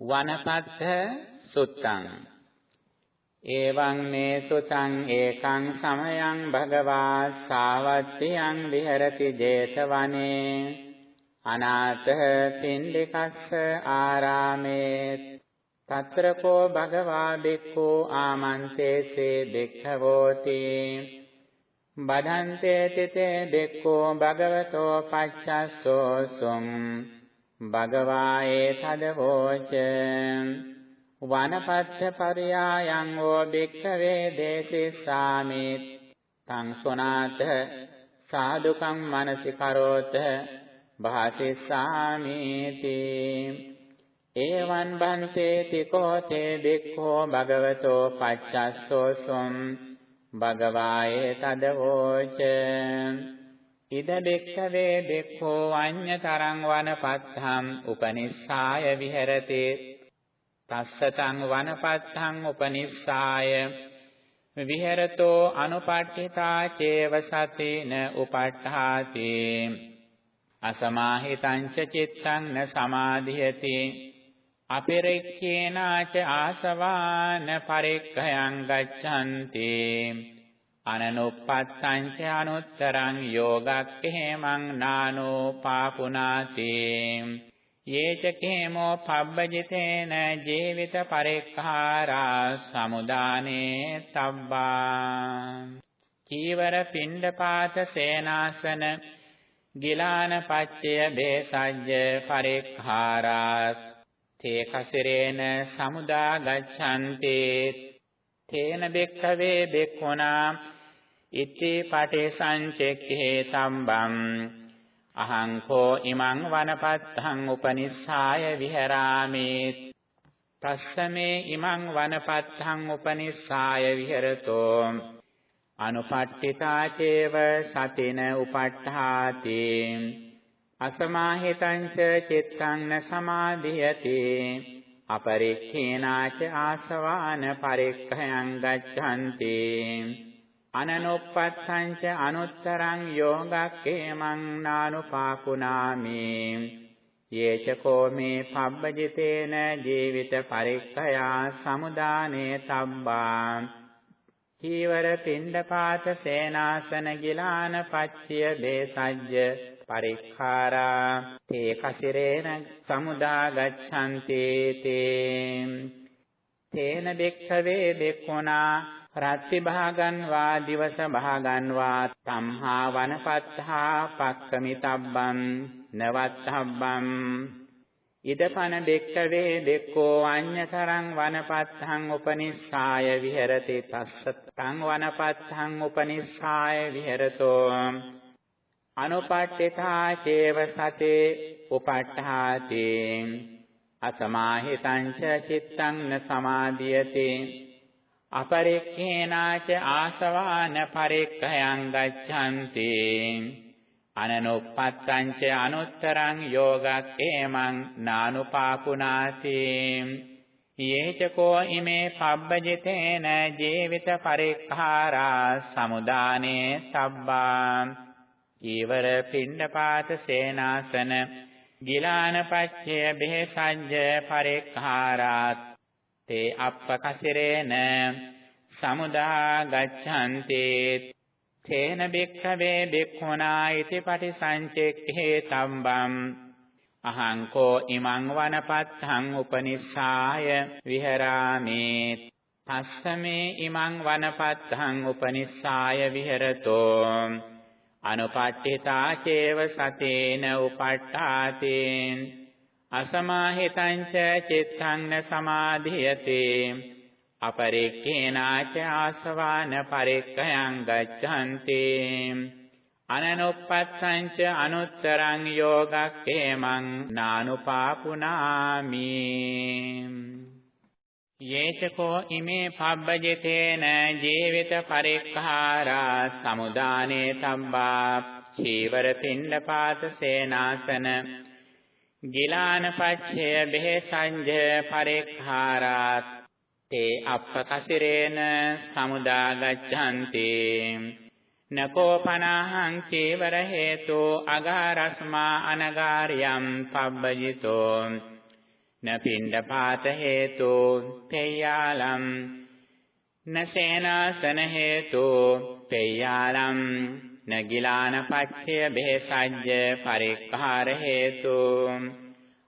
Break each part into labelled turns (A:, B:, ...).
A: වනපත්ත සුත්තං. එවං මේ සුතං ඒකං සමයං භගවා සාවත්තියං විහෙරති 제තවනේ. අනාථ පින්ඩිකස්ස ආරාමේ తత్ర කෝ භගවා බික්ඛෝ ආමන්තේසේ බික්ඛවෝති. බදන්තේ තිතේ බික්ඛෝ භගවතෝ පච්චස්සෝ සුම්. භගවා ඒතදවෝච වනපත්ථ පරියායං වෝ භික්ඛවේ දේසිස්සාමි තං සුනාත සාදුකම් මනසි කරෝත භාසිස්සාමිති ඒවං බන්තේති කෝතේ බික්ඛෝ භගවතෝ පච්චස්සෝ සොම්. භගවායේ තදවෝච ඉද බික්ඛවේ බික්ඛෝ අඤ්ඤතරං වනපත්තං උපනිස්සාය විහෙරති. තස්සතං වනපත්තං උපනිස්සාය. විහෙරතෝ අනුපට්ඨිතා චේව සතේන උපට්ඨාති. අසමාහිතං ච චිත්තං න සමාධියති. අපිරික්ඛේනාච ආසවාන පරික්ඛයං ගච්ඡanti. අනනුප්පත්තං ච අනුත්තරං යෝගක්ඛේමං නානෝ පාපුනාති යේච කේමෝ පබ්බජිතේන ජීවිත පරික්ඛාරා සමුදානේ තබ්බා චීවර පිණ්ඩපාත සේනාසන ගිලාන පච්චය බේසජ්ජ පරික්ඛාරා තේ කසිරේන සමුදා ගච්ඡanti තේන බෙක්ඛවේ බෙක්ඛුනා ඉති පටිසංචෙක්ඛේ තම්බම් අහං කෝ ඉමං වනපත්තං උපනිස්සාය විහෙරාමි තස්සමේ ඉමං වනපත්තං උපනිස්සාය විහෙරතෝ අනුපට්ඨිතා චේව සතින උපට්ඨාති අසමාහිතං චිත්තං න සමාධියති අපරික්ඛේනාච ආසවාන පරික්ඛයං ගච්ඡanti අනනොප්පත්තං ච අනුත්තරං යෝගක්ඛේමං නානුපාකුණාමි යේචකෝ මේ පබ්බජිතේන ජීවිත පරික්ඛයා සමුදානේ තබ්බා චීවර පිණ්ඩපාත සේනාසන ගිලාන පච්චය දේසජ්ජ පරික්ඛාරා තේ කසිරේන සමුදා ගච්ඡanti තේ තේන බෙක්ඛවේ බෙක්ඛුනා රත්ති භාගන් වා දිවස භාගන් වා සම්හා වනපත්තා පක්කමිතබ්බං නවත්තබ්බං ඉදපන බෙක්ඛවේ බෙක්ඛෝ අඤ්ඤතරං වනපත්තං උපනිස්සාය විහෙරති තස්සතං වනපත්තං උපනිස්සාය විහෙරතෝ අනුපට්ඨිතා චේව සතේ උපට්ඨාති අසමාහිතං ච චිත්තං න සමාධියති අපරික්ඛේනාච ආසවාන පරික්ඛයං ගච්ඡanti අනනුප්පත්තං ච අනුත්තරං යෝගක්ඛේමං නානුපාකුණාති යේචකෝ ඉමේ පබ්බජිතේන ජීවිත පරික්ඛාරා සමුදානේ සබ්බා ඊවර පිණ්ඩපාත සේනාසන ගිලාන පච්චය බෙහෙසඤ්ජ පරික්ඛාරාත්. තේ අප්පකසිරේන සමුදා ගච්ඡanti තේන බික්ඛවේ බික්ඛුනා ඉති පටිසංචෙක්ඛේ තම්බම්. අහං කෝ ඉමං වනපත්තං උපනිස්සාය විහෙරාමි තස්සමේ ඉමං වනපත්තං උපනිස්සාය විහෙරතෝ. අනුපට්ඨිතා චේව සතේන උපට්ඨාති අසමාහිතං ච චිත්තං න සමාධියති අපරික්ඛේනාච ආසවාන පරික්ඛයං ගච්ඡanti අනනුප්පත්තං ච අනුත්තරං යෝගක්ඛේමං නානුපාපුනාමි යේචකෝ ඉමේ පබ්බජිතේන ජීවිත පරික්ඛාරා සමුදානේ තම්බා චීවර පින්නපාත සේනාසන ගිලාන පච්ඡය බෙහෙසංජ පරික්ඛාරා තේ අප්පකසිරේන සමුදා ගච්ඡanti නකෝ පනහං චීවර හේතු අගාරස්මා අනගාරියම් පබ්බජිතෝ න පිණ්ඩපාත හේතු පෙය්‍යාලම් න සේනාසන හේතු පෙය්‍යාලම් න ගිලාන පච්චය බෙහෙසජ්ජ පරික්ඛාර හේතු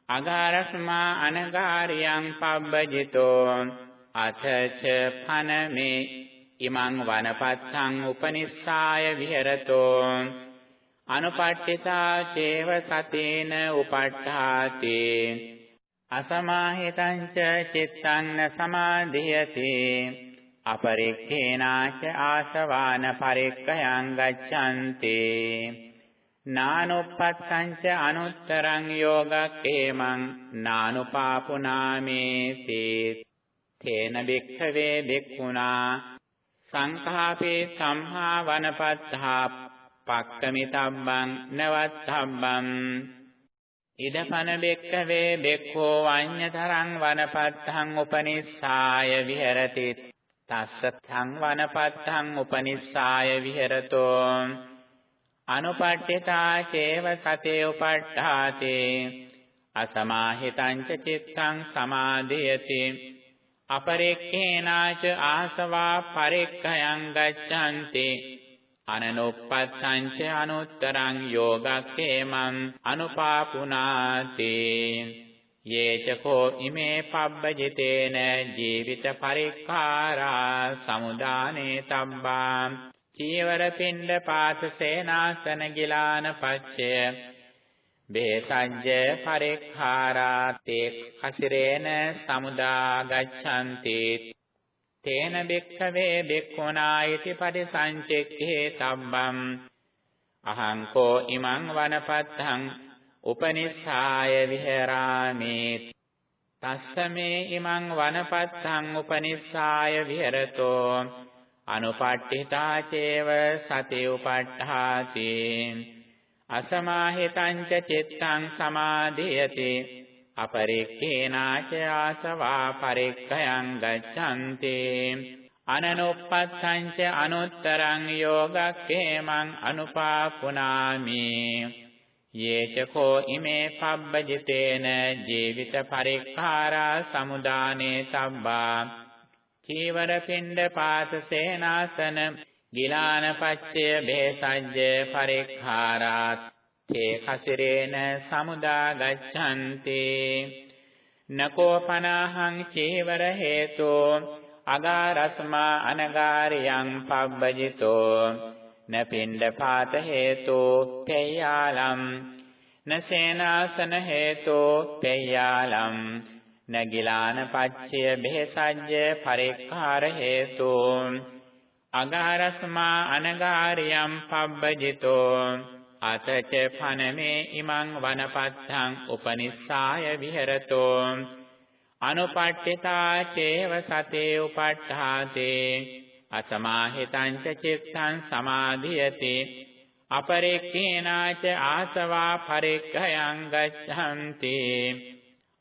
A: අගාරස්මා අනගාරියං පබ්බජිතෝ අතච පනමේ ඉමං වනපත්තං උපනිස්සාය විහෙරතෝ අනුපට්ඨිතා චේව සතේන උපට්ඨාති අසමාහිතං ච චිත්තං න සමාධියති। අපරික්ඛේනාච ආසවාන පරික්ඛයං ගච්ඡanti। නානුප්පත්තං ච අනුත්තරං යෝගක්ඛේමං නානුපාපුනාමේති। තේන භික්ඛවේ භික්ඛුනා සංඛාපේ සම්හා වනපත්තා පක්කමිතබ්බං නවත්තබ්බං। ඉදපන බෙක්කවේ බෙක්ඛෝ වඤ්ඤතරං වනපත්තං උපනිස්සාය විහෙරති. තස්සත්තං වනපත්තං උපනිස්සාය විහෙරතෝ. අනුපට්ඨිතා චේව සතේ උපට්ඨාතේ. අසමාහිතං චිත්තං සමාධියති. අපරෙක්ඛේනාච ආසවා පරික්ඛයං ගච්ඡanti. අනනොප්පත්තං ච අනුත්තරං යෝගක්ඛේමං අනුපාපුනාති. යේචකෝ ඉමේ පබ්බජිතේන ජීවිත පරික්ඛාරා සමුදානේ තබ්බා. චීවර පිණ්ඩ පාත සේනාසන ගිලාන පච්චය. බේසජ්ජ පරික්ඛාරාතේ කසිරේන සමුදා ගච්ඡanti තේන බෙක්ඛවේ බෙක්ඛුනායිති පරිසංචෙක්ඛේ තබ්බම් අහං කෝ ඉමං වනපත්තං උපනිස්සාය විහෙරාමි තස්සමේ ඉමං වනපත්තං උපනිස්සාය විහෙරතෝ। අනුපට්ඨිතා චේව සති උපට්ඨාති। අසමාහිතං ච චිත්තං සමාධියති। අපරික්ඛේනාච ආසවා පරික්ඛයං ගච්ඡanti අනනුප්පත්තං ච අනුත්තරං යෝගක්ඛේමං අනුපාපුනාමි යේචකෝ ඉමේ පබ්බජිතේන ජීවිත පරික්ඛාරා සමුදානේ සබ්බා චීවර පිණ්ඩ පාත සේනාසන ගිලාන පච්චය බේසජ්ජ පරික්ඛාරාත් තේ කසිරේන සමුදා ගච්ඡanti නකෝ පනහං චේවර හේතෝ අගාරස්මා අනගාරියං පබ්බජිතෝ. න පින්ඩ පාත හේතෝ පේයාලම් න සේනාසන හේතෝ පේයාලම් න ගිලාන පච්චය බෙහෙසජ්ජ පරික්ඛාර හේතෝ. අගාරස්මා අනගාරියම් පබ්බජිතෝ. අතච පනමේ ඉමං වනපත්තං උපනිස්සාය විහෙරතෝ. අනුපට්ඨිතා චේව සතේ උපට්ඨාතේ. අසමාහිතං ච චිත්තං සමාධියති. අපරික්ඛේනාච ආසවා පරික්ඛයං ගච්ඡanti.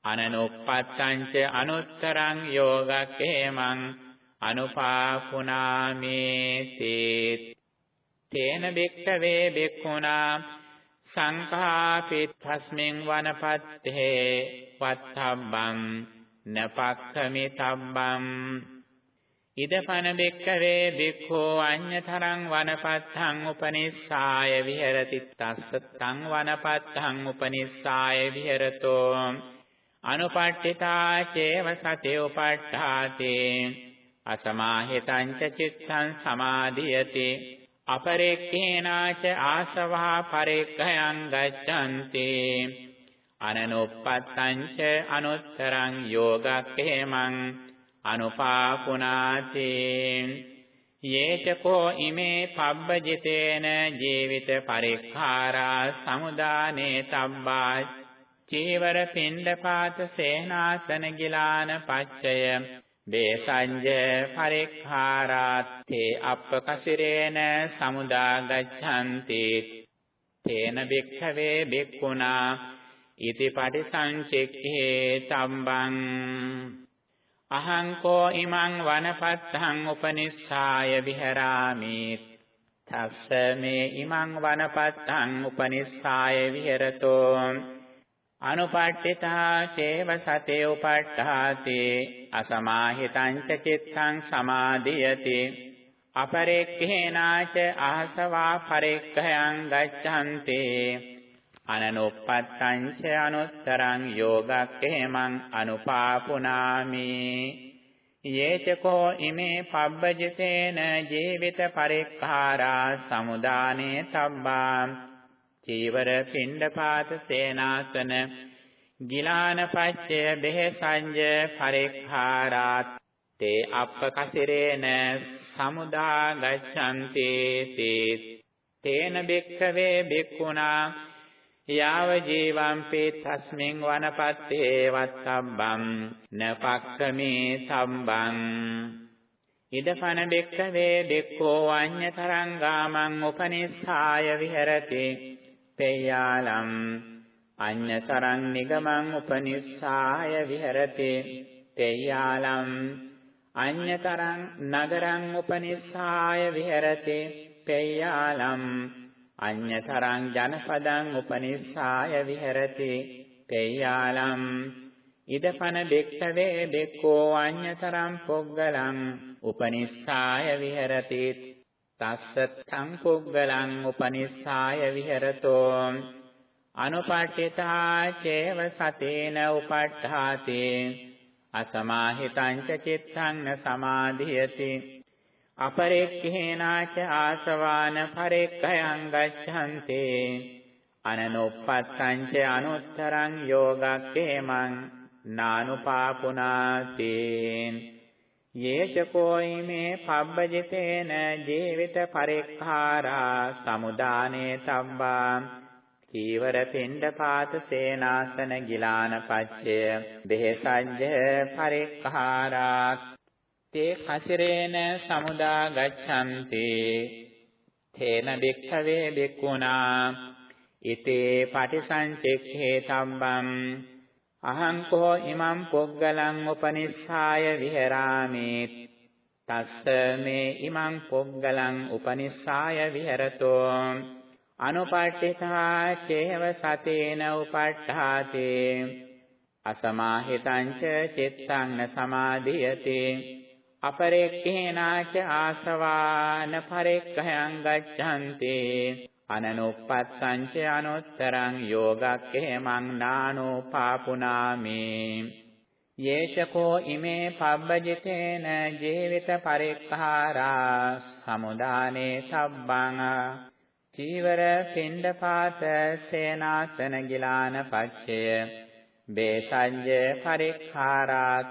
A: අනනුප්පත්තං ච අනුත්තරං යෝගක්ඛේමං අනුපාපුනාමේති. තේන බික්ඛවේ බික්ඛුනා සංඛාපිත්තස්මින් වනපත්තේ වත්තබ්බං නපක්ඛමිතබ්බං ඉදපන බික්ඛවේ බික්ඛෝ අඤ්ඤතරං වනපත්තං උපනිස්සාය විහෙරති තස්සතං වනපත්තං උපනිස්සාය විහෙරතෝ අනුපට්ඨිතා චේව සතේ උපට්ඨාතේ අසමාහිතං ච චිත්තං සමාධියති අපරෙක්ඛේනාච ආසවහා පරික්ඛයං ගච්ඡanti අනනුප්පත්තං ච අනුත්තරං යෝගක්ඛේමං අනුපාපුනාති යේචකෝ ඉමේ පබ්බජිතේන ජීවිත පරික්ඛාරා සමුදානේ තබ්බා චීවර පිණ්ඩපාත සේනාසන ගිලාන පච්චය බේසංජ පරික්ඛාරාත්තේ අප්පකසිරේන සමුදා ගච්ඡanti තේන බික්ඛවේ බික්ඛුනා ඉති පටිසංචෙක්ඛේ තම්බං. අහං කෝ ඉමං වනපත්තං උපනිස්සාය විහෙරාමි. තස්ස මේ ඉමං වනපත්තං උපනිස්සාය විහෙරතෝ. අනුපට්ඨිතා චේව සතේ උපට්ඨාති. අසමාහිතං චිත්තං සමාධියති අපරෙක්ඛේනාච අහසවා පරෙක්ඛයන් ගච්ඡන්ති අනනුප්පත්තං ච අනුත්තරං යෝගක්ඛේමං අනුපාපුනාමි. යේචකෝ ඉමේ පබ්බජිතේන ජීවිත පරික්ඛාරා සමුදානේ සබ්බා චීවර පිණ්ඩපාත සේනාසන ගිලාන පච්චය බෙහෙසංජ පරික්ඛාරාත් තේ. අප්පකසිරේන සමුදා ගච්ඡන්ති තේන බික්ඛවේ බික්ඛුනා යාව ජීවම්පි තස්මින් වනපත්තේ වත්තබ්බම් නපක්කමේ සම්බං. ඉදපන බෙක්කවේ බෙක්කෝ අඤ්ඤතරංගාමං උපනිස්සාය විහෙරති. පේයාලම් අඤ්ඤතරං නිගමං උපනිස්සාය විහෙරති. පේයාලම් අඤ්ඤතරං නගරං උපනිස්සාය විහෙරති. පේයාලම් අඤ්ඤතරං ජනපදං උපනිස්සාය විහෙරති. පේයාලම් ඉදපන බෙක්කවේ බෙක්කෝ අඤ්ඤතරං පොග්ගලං උපනිස්සාය විහෙරති. තස්සත්තං පුග්ගලං උපනිස්සාය විහෙරතෝ. අනුපට්ඨිතා චේව සතේන උපට්ඨාති. අසමාහිතං චිත්තං න සමාධියති අපරෙක්ඛේනාච ආසවාන පරෙක්ඛයං ගච්ඡන්ති අනනොප්පත්තං ච අනුත්තරං යෝගක්ඛේමං නානුපාපුනාති. යේචකෝයිමේ පබ්බජිතේන ජීවිත පරික්ඛාරා සමුදානේ තබ්බා. චීවර පිණ්ඩපාත සේනාසන ගිලාන පච්චය. දෙහසඤ්ජ පරික්ඛාරා තේ කසිරේන සමුදා ගච්ඡanti තේන බික්ඛවේ බික්ඛුනා ඉතේ පටිසංචෙක්ඛේ තම්බම්. අහං කෝ ඉමං පොග්ගලං උපනිස්සාය විහෙරාමි තස්ස මේ ඉමං පොග්ගලං උපනිස්සාය විහෙරතෝ. අනුපට්ඨිතා චේව සතේන උපට්ඨාති අසමාහිතං ච චිත්තං න සමාධියති අපරෙක්ඛේනාච ආසවාන පරෙක්ඛයන් ගච්ඡanti අනනුප්පත්තං ච අනුත්තරං යෝගක්ඛේමං නානෝ පාපුනාමි යේෂකෝ ඉමේ පබ්බජිතේන ජීවිත පරික්ඛාරා සමුදානේ සබ්බං චීවර පිණ්ඩපාත සේනාසන ගිලාන පච්චය. බේසඤ්ජ පරික්ඛාරාත්.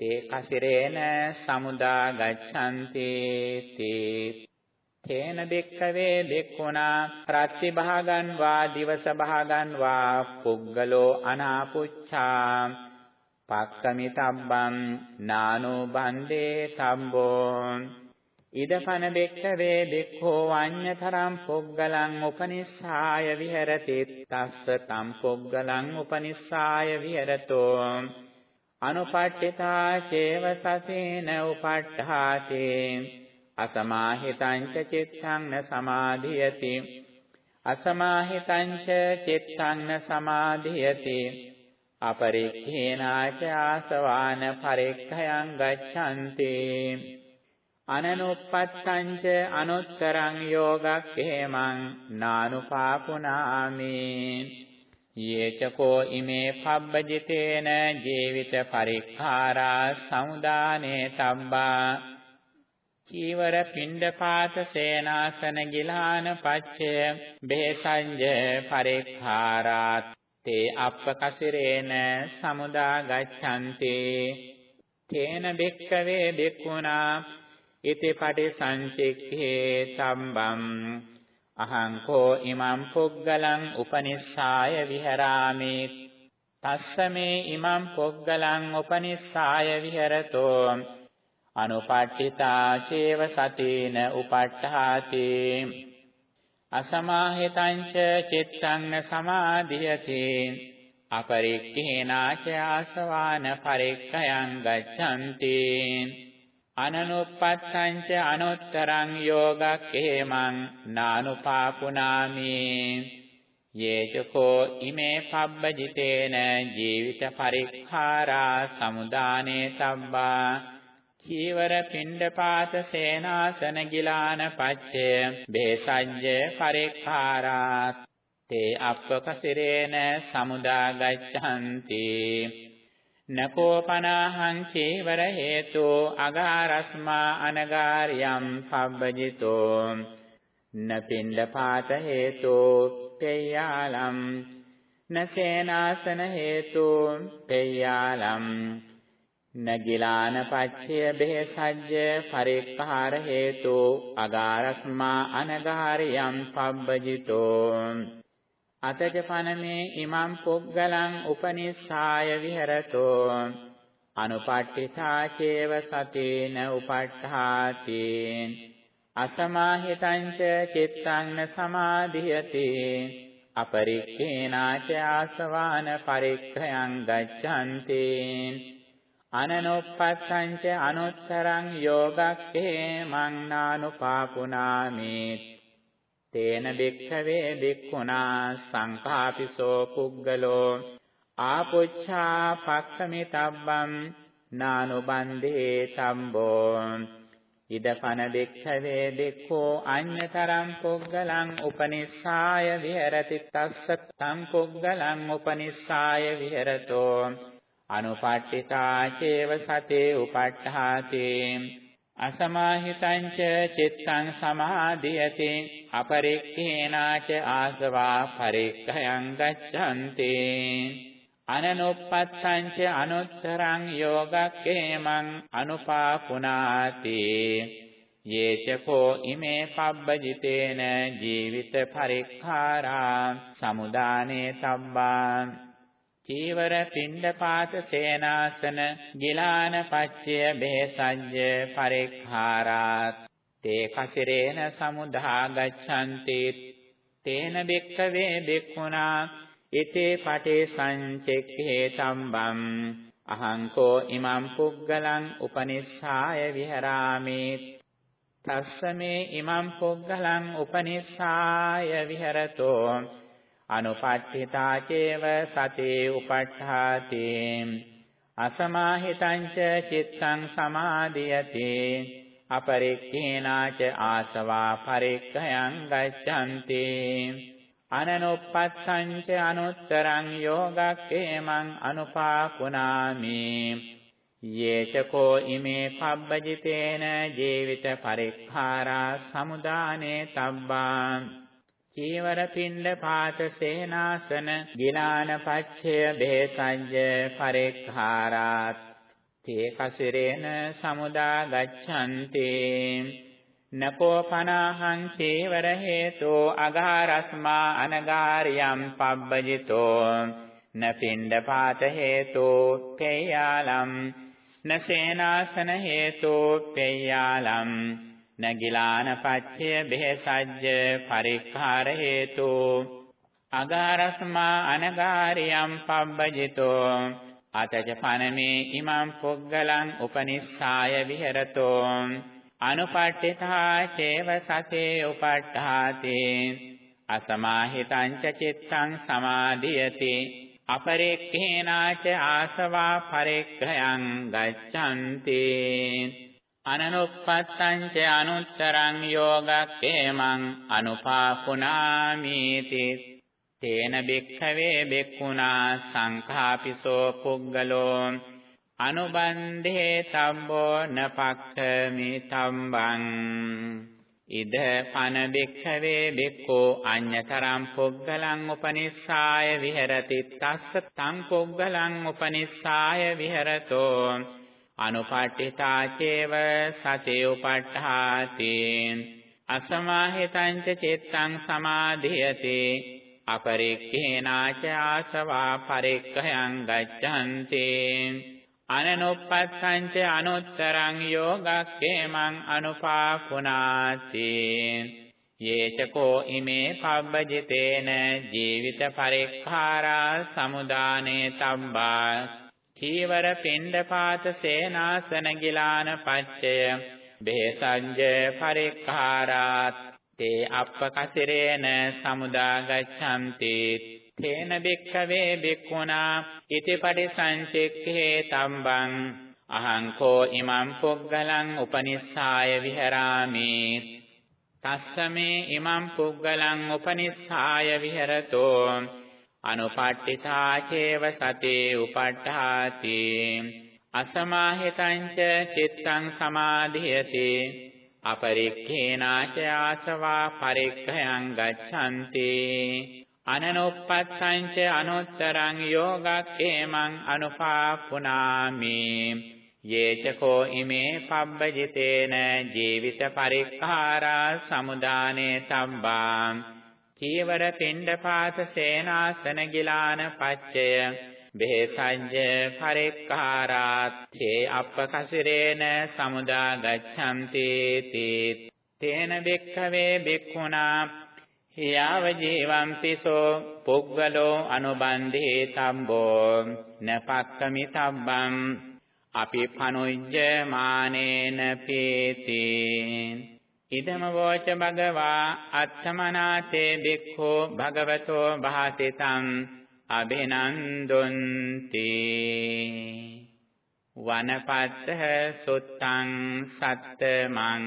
A: තේ කසිරේන සමුදා ගච්ඡanti තේ. තේන බෙක්කවේ බෙක්ුණා ප්‍රතිභාගන් වා දිවස භාගන් වා පුග්ගලෝ අනාපුච්ඡා. පක්කමිතබ්බම් නානෝ බන්දේ තම්බෝ. ඉදපන බෙක්කවේ බෙක්ඛෝ අඤ්ඤතරම් පුග්ගලං උපනිස්සාය විහෙරති. තස්ස තම් පුග්ගලං උපනිස්සාය විහෙරතෝ. අනුපට්ඨිතා චේව සසේන උපට්ඨාතේ. අසමාහිතං චිත්තං න සමාධියති. අසමාහිතං චිත්තං න සමාධියති. අපරික්ඛේනාච ආසවාන පරික්ඛයන් ගච්ඡanti. අනනුප්පත්තං ච අනුත්තරං යෝගක්ඛේමං නානුපාපුනාමි. යේචකෝ ඉමේ පබ්බජිතේන ජීවිත පරික්ඛාරා සමුදානේ තබ්බා. චීවර පිණ්ඩපාත සේනාසන ගිලාන පච්චය බේසංජ පරික්ඛාරාත්. තේ අප්පකසිරේන සමුදා ගච්ඡanti තේන බෙක්කවේ බෙක්ුණා ඉති පටිසංචික්ඛේ සම්බම් අහං කෝ ඉමං පුග්ගලං උපනිස්සාය විහරාමි තස්සමේ ඉමං පුග්ගලං උපනිස්සාය විහෙරතෝ අනුපට්ඨිතා චේව සතේන උපට්ඨාති අසමාහිතං ච චිත්තං න සමාධියති අපරික්ඛේනාච ආසවාන පරික්ඛයන් ගච්ඡanti අනනුප්පත්තං ච අනුත්තරං යෝගක්ඛේමං නානුපාපුනාමි. යේචකෝ ඉමේ පබ්බජිතේන ජීවිත පරික්ඛාරා සමුදානේ තබ්බා චීවර පිණ්ඩපාත සේනාසන ගිලාන පච්චය බේසජ්ජ පරික්ඛාරා තේ අප්පකසිරේන සමුදා ගච්ඡanti නකෝපනාහං චීවර හේතු අගාරස්මා අනගාරියම් පබ්බජිතෝ නපින්ඩපාත හේතු පෙය්‍යාලම් නසේනාසන හේතු පෙය්‍යාලම් නගිලාන පච්චය බෙහෙසජ්ජ පරික්ඛාර හේතු අගාරස්මා අනගාරියම් පබ්බජිතෝ අතජ පනමේ ඉමං පුග්ගලං උපනිස්සාය විහෙරතෝ. අනුපට්ඨිතා චේව සතේන උපට්ඨාති. අසමාහිතං ච චිත්තං සමාධියති. අපරික්ඛේනාච ආසවාන පරික්ඛයං ගච්ඡanti. අනනොප්පත්තං ච අනුත්තරං යෝගක්ඛේ මං නානුපාපුනාමි. තේන බික්ඛවේ බික්ඛුනා සංඛාපිසෝ පුග්ගලෝ ආපුච්ඡා පක්ඛමිතබ්බම් නානුබන්දේ තම්බෝ ඉදපන බික්ඛවේ බික්ඛෝ අඤ්ඤතරං පුග්ගලං උපනිස්සාය විහෙරති තස්ස තං පුග්ගලං උපනිස්සාය විහෙරතෝ අනුපට්ඨිතා චේව සතේ උපට්ඨාති අසමාහිතං ච චිත්තං සමාධියති අපරික්ඛේනාච ආසවා පරික්ඛයං ගච්ඡanti। අනනුප්පත්තං ච අනුත්තරං යෝගක්ඛේමං අනුපාපුනාති। යේචකෝ ඉමේ පබ්බජිතේන ජීවිත පරික්ඛාරා। සමුදානේ සම්බා। චීවර පිණ්ඩපාත සේනාසන ගිලාන පච්චය බේසජ්ජ පරික්ඛාරාත්. තේ කසිරේන සමුදා ගච්ඡanti තේන බික්කවේ බික්ඛුනා ඉතේ පටේ සංචෙක්ඛේ තම්බම්. අහංකෝ ඉමං පුග්ගලං උපනිස්සාය විහරාමි. තස්සමේ ඉමං පුග්ගලං උපනිස්සාය විහෙරතෝ. අනුපට්ඨිතා චේව සතේ උපට්ඨාති අසමාහිතං ච චිත්තං සමාදියති අපරික්ඛේනාච ආසවා පරික්ඛයං ගච්ඡanti අනනුප්පත්තං ච අනුත්තරං යෝගක්ඛේමං අනුපාකුණාමි යේචකෝ ඉමේ පබ්බජිතේන ජීවිත පරික්ඛාරා සමුදානේ තබ්බා චීවර පින්ඩ පාත සේනාසන ගිලාන පච්චය බේසජ්ජ පරික්ඛාරාත්. තේ කසිරේන සමුදා ගච්ඡanti නකෝ පනාහං චේවර හේතෝ අගාරස්මා අනගාරියම් පබ්බජිතෝ. නපින්ඩ පාත හේතෝ පේයාලම් නසේනාසන හේතෝ පේයාලම් නගිලාන පච්චය බෙහෙසජ්ජ පරික්ඛාර හේතු. අගාරස්මා අනගාරියම් පබ්බජිතෝ. අතජ පනමේ ඉමං පුග්ගලං උපනිස්සාය විහෙරතෝ. අනුපට්ඨිතා චේව සතේ උපට්ඨාති. අසමාහිතං ච චිත්තං සමාධියති. අපරික්ඛේනාච ආසවා පරික්ඛයං ගච්ඡanti. අනනුප්පත්තං ච අනුත්තරං යෝගක්ඛේමං අනුපාපුනාමීති. තේන බික්ඛවේ බික්ඛුනා සංඛාපිසෝ පුග්ගලෝ අනුබන්ධේ තම්බෝ නපක්ඛමි තම්බං. ඉද පන බික්ඛවේ බික්ඛෝ අඤ්ඤතරං පුග්ගලං උපනිස්සාය විහෙරති. තස්ස තං පුග්ගලං උපනිස්සාය විහෙරතෝ. අනුපට්ඨිතා චේව සතේ උපට්ඨාති අසමාහිතං ච චිත්තං සමාධියති අපරික්ඛේනාච ආසවා පරික්ඛයං ගච්ඡanti අනනුප්පත්තං ච අනුත්තරං යෝගක්ඛේමං අනුපාකුණාති යේචකෝ ඉමේ පබ්බජිතේන ජීවිත පරික්ඛාරා සමුදානේ තබ්බා චීවර පිණ්ඩපාත සේනාසන ගිලාන පච්චය. බේසංජ පරික්ඛාරාත්. තේ අප්පකසිරේන සමුදා ගච්ඡanti තේන බික්ඛවේ බික්ඛුනා ඉති පරිසංචෙක්ඛේ තම්බං. අහං කෝ ඉමං පුග්ගලං උපනිස්සාය විහරාමි. තස්සමේ ඉමං පුග්ගලං උපනිස්සාය විහෙරතෝ. අනුපට්ඨිතා චේව සතේ උපට්ඨාති. අසමාහිතං ච චිත්තං සමාධියති. අපරික්ඛේනාච ආසවා පරික්ඛයං ගච්ඡanti. අනනුප්පත්තං ච අනුත්තරං යෝගක්ඛේමං අනුපාපුනාමි. යේචකෝ ඉමේ පබ්බජිතේන ජීවිත පරික්ඛාරා සමුදානේ තබ්බා චීවර පිණ්ඩපාත සේනාසන ගිලාන පච්චය. බෙහෙසඤ්ඤ පරික්ඛාරාත්තේ අප්පකසිරේන සමුදා ගච්ඡanti තේ තේන බෙක්ඛවේ බෙක්ඛුනා හියාව ජීවಂತಿ සෝ පුග්ගලෝ අනුබන්ධේ තම්බෝ නපක්කමි තබ්බම් අපි පනුජ්ජ මානේන පීති. ඉදම වෝච භගවා අත්තමනාතේ බික්ඛෝ භගවතෝ භාසිතං අබිනන්දුන්ති වනපත්ත සුත්තං සත්තමං